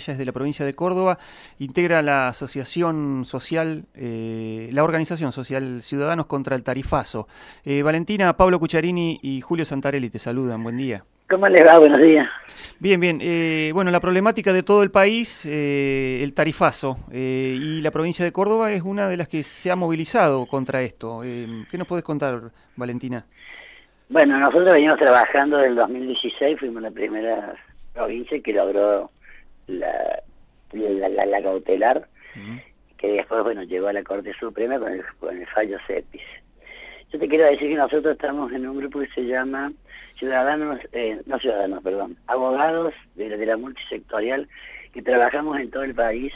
ella es de la provincia de Córdoba, integra la asociación social, la organización social Ciudadanos contra el Tarifazo. Valentina, Pablo Cucharini y Julio Santarelli te saludan, buen día. ¿Cómo les va? Buenos días. Bien, bien. bueno, la problemática de todo el país, el tarifazo, y la provincia de Córdoba es una de las que se ha movilizado contra esto. ¿Qué nos podés contar, Valentina? Bueno, nosotros venimos trabajando desde el 2016, fuimos la primera provincia que logró la, la, cautelar, que después, bueno, llegó a la Corte Suprema con el, con el fallo CEPIS. Yo te quiero decir que nosotros estamos en un grupo que se llama Ciudadanos, eh, no Ciudadanos, perdón, Abogados de, de la Multisectorial, que trabajamos en todo el país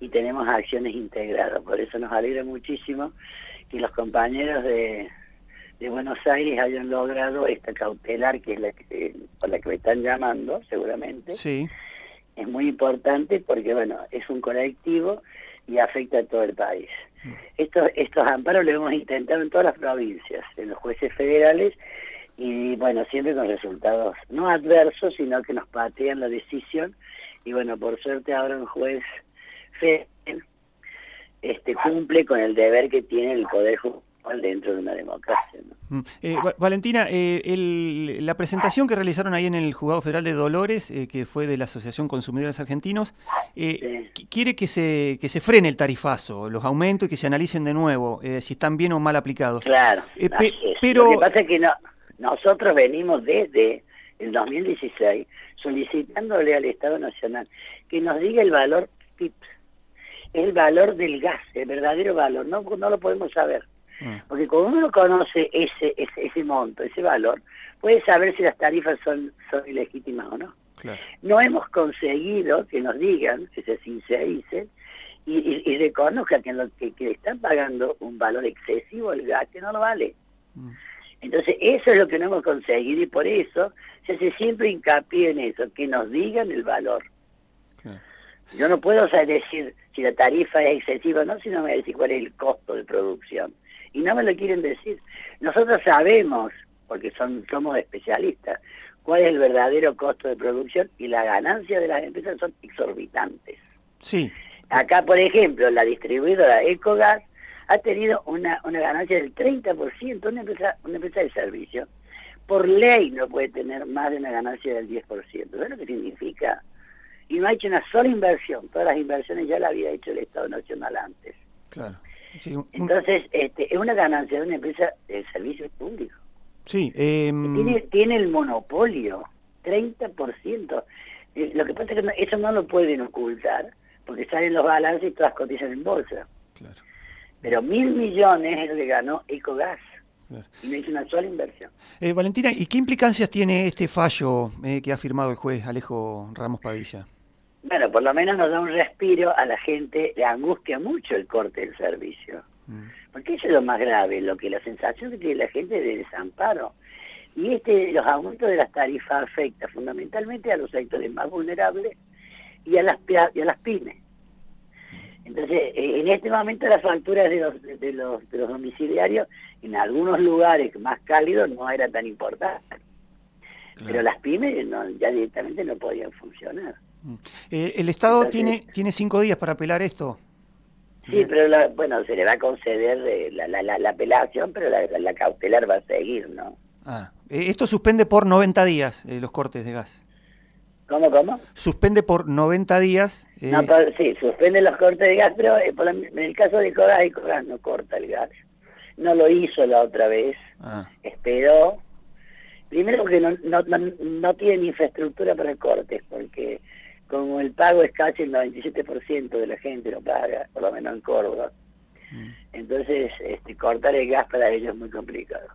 y tenemos acciones integradas. Por eso nos alegra muchísimo que los compañeros de de Buenos Aires hayan logrado esta cautelar, que es la que, por la que me están llamando, seguramente. Sí. Es muy importante porque, bueno, es un colectivo y afecta a todo el país. Estos, estos amparos lo hemos intentado en todas las provincias, en los jueces federales, y bueno, siempre con resultados no adversos, sino que nos patean la decisión. Y bueno, por suerte ahora un juez federal este, cumple con el deber que tiene el Poder Judicial dentro de una democracia. Mm. Eh, Valentina, eh, la presentación que realizaron ahí en el Juzgado Federal de Dolores, eh, que fue de la Asociación Consumidores Argentinos, quiere que se, que se frene el tarifazo, los aumentos y que se analicen de nuevo si están bien o mal aplicados. Claro, pero... Lo que pasa es que no, nosotros venimos desde el 2016 solicitándole al Estado Nacional que nos diga el valor el valor del gas, el verdadero valor, no, no lo podemos saber. Mm. Porque cuando uno conoce ese, ese, monto, ese valor, puede saber si las tarifas son, son ilegítimas o no. No hemos conseguido que nos digan, que se sincericen y, y, reconozcan que, lo, que, están pagando un valor excesivo al gas que no lo vale. Mm. Entonces, eso es lo que no hemos conseguido y por eso se hace siempre hincapié en eso, que nos digan el valor. Yo no puedo decir si la tarifa es excesiva o no, sino me voy a decir cuál es el costo de producción y no me lo quieren decir. Nosotros sabemos, porque son, somos especialistas, cuál es el verdadero costo de producción y la ganancia de las empresas son exorbitantes. Sí. Acá, por ejemplo, la distribuidora Ecogas ha tenido una, una ganancia del 30%, una empresa, una empresa de servicio. Por ley no puede tener más de una ganancia del 10%. ¿Sabes lo que significa? Y no ha hecho una sola inversión. Todas las inversiones ya las había hecho el Estado Nacional antes. Claro. Entonces, este, es una ganancia de una empresa de servicio público. Sí. Em, tiene, tiene el monopolio, 30%. Eh, lo que pasa es que eso no lo pueden ocultar, porque salen los balances y todas cotizan en bolsa. Claro. Pero mil millones es lo que ganó Ecogas. Y no hizo una sola inversión. Eh, Valentina, ¿y qué implicancias tiene este fallo eh, que ha firmado el juez Alejo Ramos Padilla? Bueno, por lo menos nos da un respiro a la gente, le angustia mucho el corte del servicio. Mm. Porque eso es lo más grave, lo que la sensación que tiene la gente de desamparo. Y este, los aumentos de las tarifas afectan fundamentalmente a los sectores más vulnerables y a las, y a las pymes. Entonces, eh, en este momento las facturas de los, de los, de los domiciliarios en algunos lugares más cálidos no era tan importante. Pero las pymes ya directamente no podían funcionar. Eh, ¿El Estado tiene, tiene cinco días para apelar esto? Sí, pero bueno, se le va a conceder eh, la, la, la, apelación, pero la, cautelar va a seguir, ¿no? Ah, eh, esto suspende por 90 días los cortes de gas. ¿Cómo, cómo? Suspende por 90 días. No, sí, suspende los cortes de gas, pero en el caso de Cogas, Cogas no corta el gas. No lo hizo la otra vez. Ah. Esperó. Primero porque no, no, no, no tienen infraestructura para cortes, porque como el pago es casi el 97% de la gente lo paga, por lo menos en Córdoba. Mm. Entonces, este, cortar el gas para ellos es muy complicado.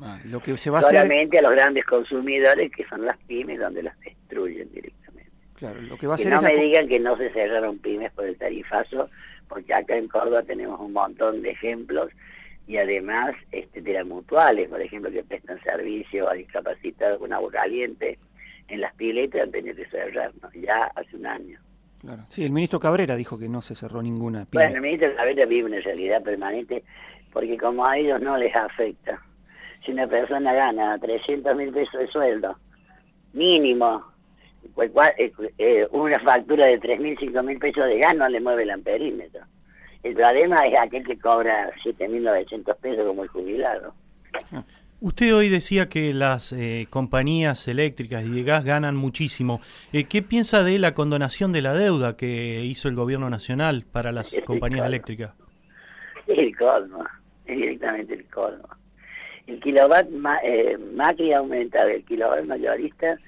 Ah, lo que se va a Solamente a los grandes consumidores, que son las pymes, donde las destruyen directamente. Claro, lo que va a que no me digan que no se cerraron pymes por el tarifazo, porque acá en Córdoba tenemos un montón de ejemplos y además este, de las mutuales, por ejemplo, que prestan servicio a discapacitados con agua caliente, en las piletas han tenido que cerrarnos, ya hace un año. Claro. Sí, el ministro Cabrera dijo que no se cerró ninguna pileta. Bueno, el ministro Cabrera vive una realidad permanente porque como a ellos no les afecta. Si una persona gana 300 mil pesos de sueldo, mínimo, pues, eh, una factura de 3.000, 5.000 pesos de gas no le mueve el amperímetro. El problema es aquel que cobra 7.900 pesos como el jubilado. Usted hoy decía que las eh, compañías eléctricas y de gas ganan muchísimo. Eh, ¿Qué piensa de la condonación de la deuda que hizo el gobierno nacional para las compañías eléctricas? El colmo, es directamente el colmo. El kilowatt eh, Macri ha aumentado el kilowatt mayorista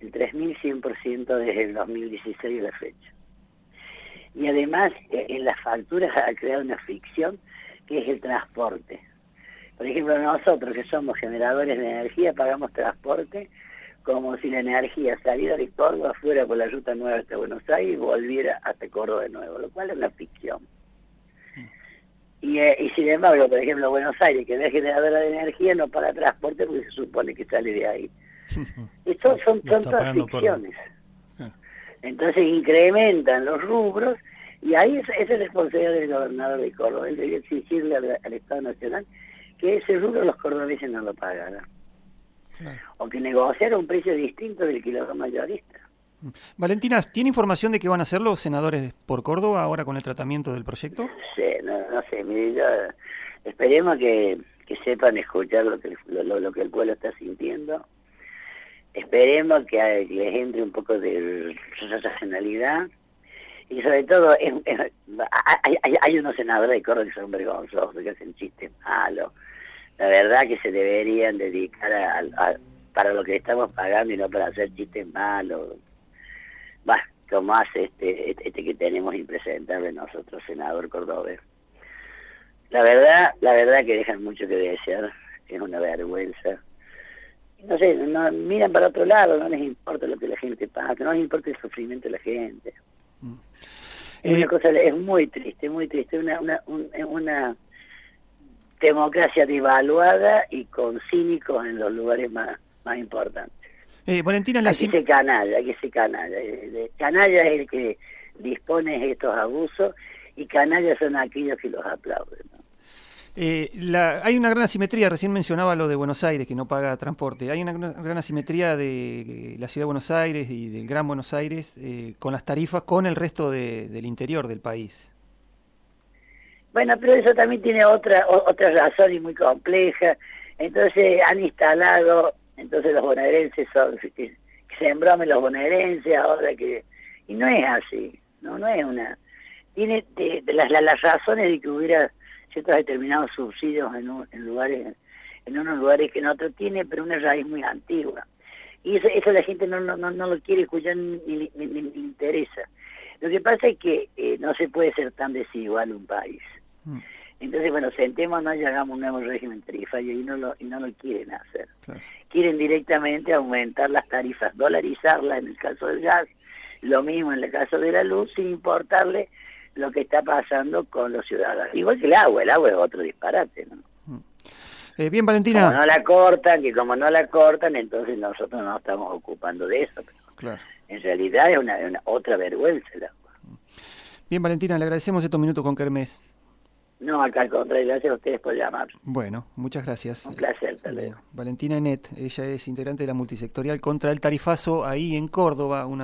el 3.100% desde el 2016 a la fecha. Y además eh, en las facturas ha creado una ficción que es el transporte. Por ejemplo, nosotros que somos generadores de energía pagamos transporte como si la energía saliera de Córdoba fuera por la ruta nueva hasta Buenos Aires y volviera hasta Córdoba de nuevo, lo cual es una ficción. Y, eh, y, sin embargo, por ejemplo, Buenos Aires, que es generadora de energía, no paga transporte porque se supone que sale de ahí. Esto son, son todas ficciones. Entonces incrementan los rubros y ahí es, es responsabilidad del gobernador de Córdoba. Él debe exigirle al, Estado Nacional que ese rubro los cordobeses no lo pagaran. O que negociara un precio distinto del kilómetro mayorista. Valentina, ¿tiene información de qué van a hacer los senadores por Córdoba ahora con el tratamiento del proyecto? Sí, no, no sé, mire, esperemos que, que, sepan escuchar lo que, lo, lo que el pueblo está sintiendo Esperemos que les entre un poco de racionalidad y sobre todo hay, unos senadores de Córdoba que son vergonzosos, que hacen chistes malos. La verdad que se deberían dedicar a, para lo que estamos pagando y no para hacer chistes malos. Va, como hace este, este, este que tenemos impresentable nosotros, senador cordobés. La verdad, la verdad que dejan mucho que desear, es una vergüenza no sé, no, miran para otro lado, no les importa lo que la gente pasa, no les importa el sufrimiento de la gente. Mm. Es una eh, cosa, es muy triste, muy triste, una, una, una democracia devaluada y con cínicos en los lugares más, más importantes. Eh, Valentina, la aquí se canalla, aquí se canalla. Canalla es el que dispone de estos abusos y canalla son aquellos que los aplauden. Eh, la, hay una gran asimetría, recién mencionaba lo de Buenos Aires, que no paga transporte. Hay una gran asimetría de la ciudad de Buenos Aires y del Gran Buenos Aires eh, con las tarifas con el resto del interior del país. Bueno, pero eso también tiene otra otra razón y muy compleja. Entonces han instalado, entonces los bonaerenses son, que, se embromen los bonaerenses ahora que... Y no es así, no, no es una... Tiene de, las, las razones de que hubiera ciertos determinados subsidios en, lugares en unos lugares que en otros tiene, pero una raíz muy antigua. Y eso, eso la gente no, no, no, lo quiere escuchar ni, le interesa. Lo que pasa es que eh, no se puede ser tan desigual un país. Mm. Entonces, bueno, sentémonos y hagamos un nuevo régimen tarifario y no lo, y no lo quieren hacer. Quieren directamente aumentar las tarifas, dolarizarlas en el caso del gas, lo mismo en el caso de la luz, sin importarle lo que está pasando con los ciudadanos. Igual que el agua, el agua es otro disparate, ¿no? Eh, bien, Valentina. Como no la cortan, que como no la cortan, entonces nosotros no estamos ocupando de eso. claro. En realidad es una, otra vergüenza el agua. Bien, Valentina, le agradecemos estos minutos con Kermés. No, acá al contrario, gracias a ustedes por llamar. Bueno, muchas gracias. Un placer, tal Valentina Enet, ella es integrante de la multisectorial contra el tarifazo ahí en Córdoba, una